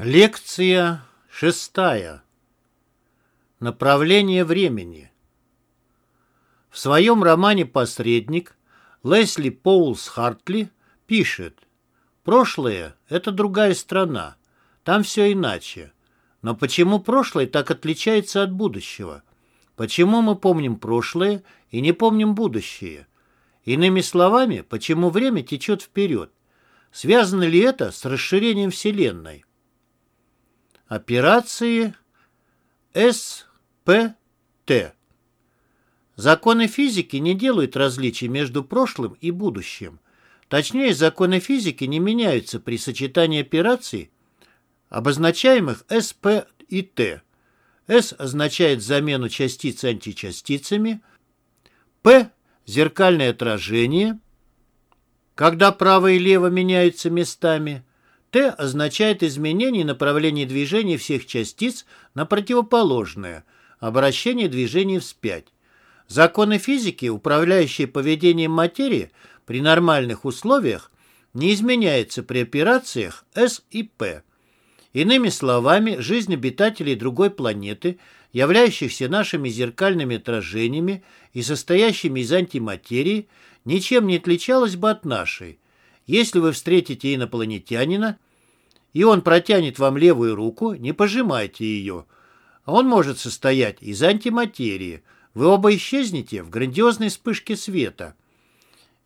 Лекция шестая. Направление времени. В своем романе «Посредник» Лесли Поулс Хартли пишет «Прошлое – это другая страна, там все иначе. Но почему прошлое так отличается от будущего? Почему мы помним прошлое и не помним будущее? Иными словами, почему время течет вперед? Связано ли это с расширением Вселенной? Операции СПТ. Законы физики не делают различий между прошлым и будущим. Точнее, законы физики не меняются при сочетании операций, обозначаемых СП и Т. С означает замену частиц античастицами, П – зеркальное отражение, когда право и лево меняются местами – Т означает изменение направления движения всех частиц на противоположное, обращение движения вспять. Законы физики, управляющие поведением материи при нормальных условиях, не изменяются при операциях С и П. Иными словами, жизнь обитателей другой планеты, являющихся нашими зеркальными отражениями и состоящими из антиматерии, ничем не отличалась бы от нашей – если вы встретите инопланетянина, и он протянет вам левую руку, не пожимайте ее. Он может состоять из антиматерии. Вы оба исчезнете в грандиозной вспышке света.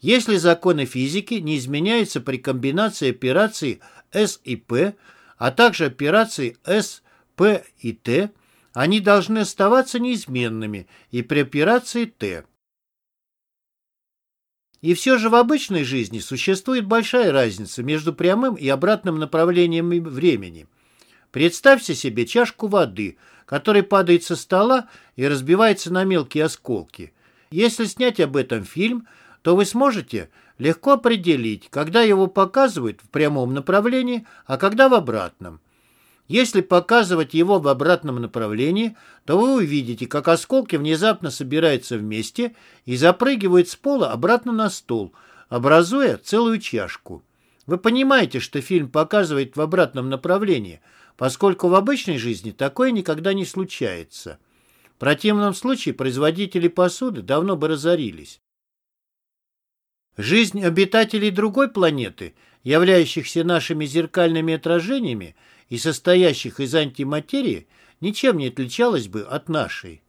Если законы физики не изменяются при комбинации операций S и P, а также операций S, P и T, они должны оставаться неизменными и при операции T. И все же в обычной жизни существует большая разница между прямым и обратным направлением времени. Представьте себе чашку воды, которая падает со стола и разбивается на мелкие осколки. Если снять об этом фильм, то вы сможете легко определить, когда его показывают в прямом направлении, а когда в обратном. Если показывать его в обратном направлении, то вы увидите, как осколки внезапно собираются вместе и запрыгивают с пола обратно на стол, образуя целую чашку. Вы понимаете, что фильм показывает в обратном направлении, поскольку в обычной жизни такое никогда не случается. В противном случае производители посуды давно бы разорились. Жизнь обитателей другой планеты, являющихся нашими зеркальными отражениями, и состоящих из антиматерии, ничем не отличалась бы от нашей.